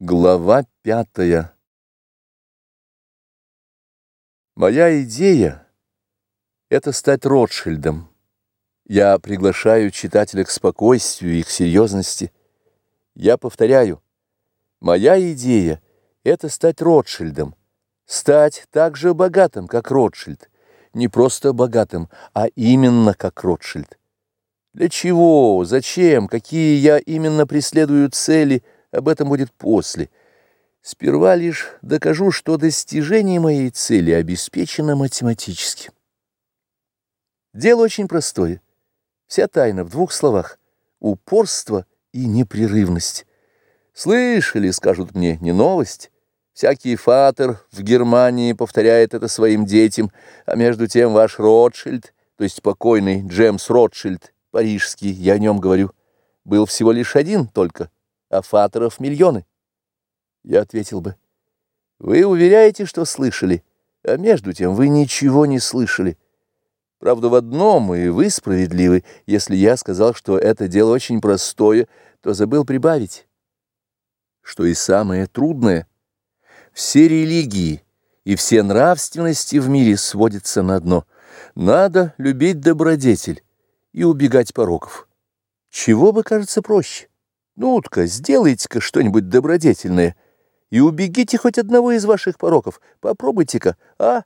Глава пятая Моя идея — это стать Ротшильдом. Я приглашаю читателя к спокойствию и к серьезности. Я повторяю, моя идея — это стать Ротшильдом, стать так же богатым, как Ротшильд, не просто богатым, а именно как Ротшильд. Для чего, зачем, какие я именно преследую цели — об этом будет после. Сперва лишь докажу, что достижение моей цели обеспечено математически. Дело очень простое. Вся тайна в двух словах — упорство и непрерывность. Слышали, скажут мне, не новость. Всякий фатер в Германии повторяет это своим детям, а между тем ваш Ротшильд, то есть покойный Джемс Ротшильд, парижский, я о нем говорю, был всего лишь один только — а фаторов миллионы. Я ответил бы, вы уверяете, что слышали, а между тем вы ничего не слышали. Правда, в одном, и вы справедливы, если я сказал, что это дело очень простое, то забыл прибавить, что и самое трудное. Все религии и все нравственности в мире сводятся на дно. Надо любить добродетель и убегать пороков. Чего бы кажется проще? Ну-ка, сделайте-ка что-нибудь добродетельное и убегите хоть одного из ваших пороков. Попробуйте-ка, а?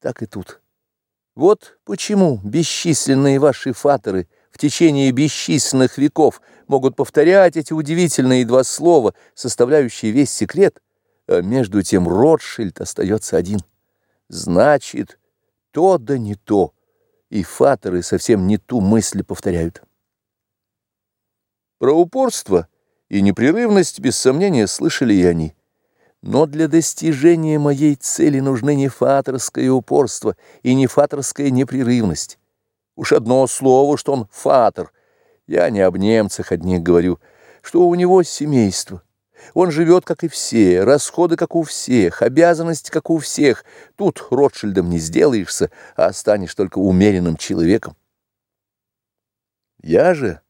Так и тут. Вот почему бесчисленные ваши фаторы в течение бесчисленных веков могут повторять эти удивительные два слова, составляющие весь секрет, а между тем Ротшильд остается один. Значит, то да не то, и фаторы совсем не ту мысль повторяют. Про упорство и непрерывность, без сомнения, слышали и они. Но для достижения моей цели нужны не фаторское упорство и не фаторская непрерывность. Уж одно слово, что он фатор. Я не об немцах одних говорю, что у него семейство. Он живет, как и все, расходы, как у всех, обязанности, как у всех. Тут Ротшильдом не сделаешься, а станешь только умеренным человеком. Я же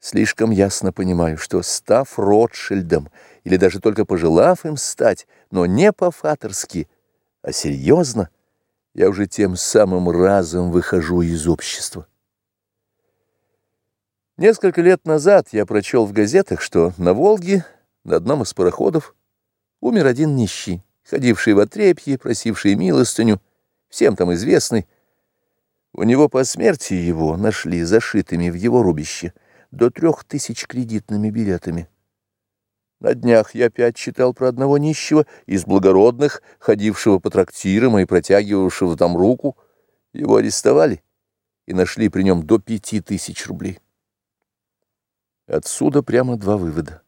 слишком ясно понимаю, что, став Ротшильдом, или даже только пожелав им стать, но не по-фаторски, а серьезно, я уже тем самым разом выхожу из общества. Несколько лет назад я прочел в газетах, что на Волге, на одном из пароходов, умер один нищий, ходивший в отрепье, просивший милостыню, всем там известный. У него по смерти его нашли зашитыми в его рубище — до трех тысяч кредитными билетами. На днях я опять читал про одного нищего из благородных, ходившего по трактирам и протягивавшего там руку. Его арестовали и нашли при нем до пяти тысяч рублей. Отсюда прямо два вывода.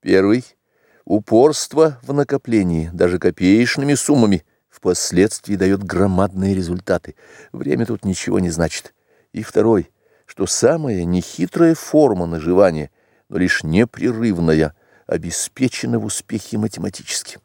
Первый — упорство в накоплении, даже копеечными суммами, впоследствии дает громадные результаты. Время тут ничего не значит. И второй — что самая нехитрая форма наживания, но лишь непрерывная, обеспечена в успехе математически.